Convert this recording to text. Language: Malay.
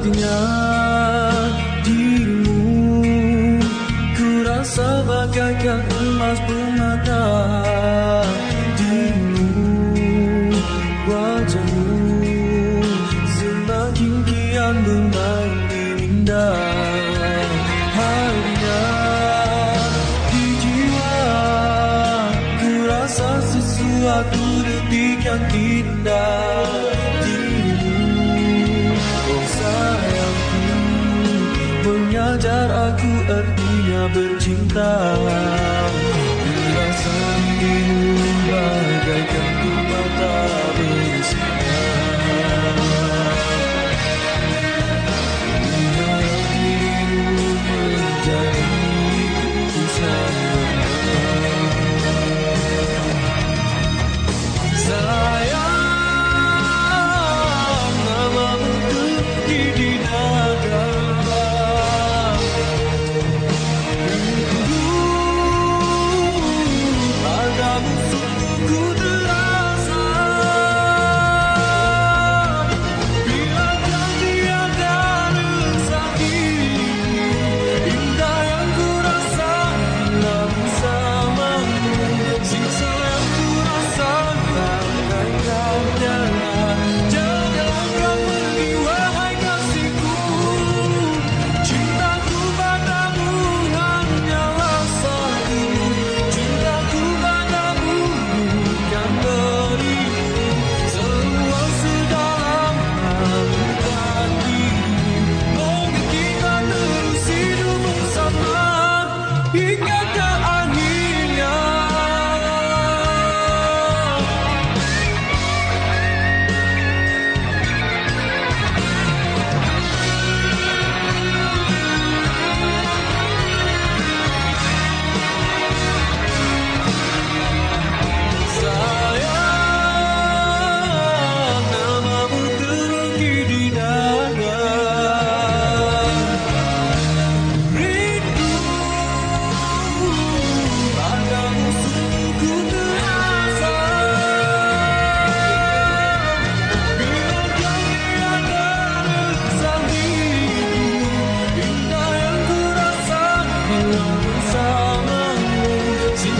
dengar dirimu Ku rasa bagaikan emas permata Dirimu wajahmu Semakin kian bermain indah. minda Harinya di jiwa Ku rasa sesuatu detik yang indah Ajar aku artinya bercinta. Rasa dirimu bagaikan ku patah 洒满了金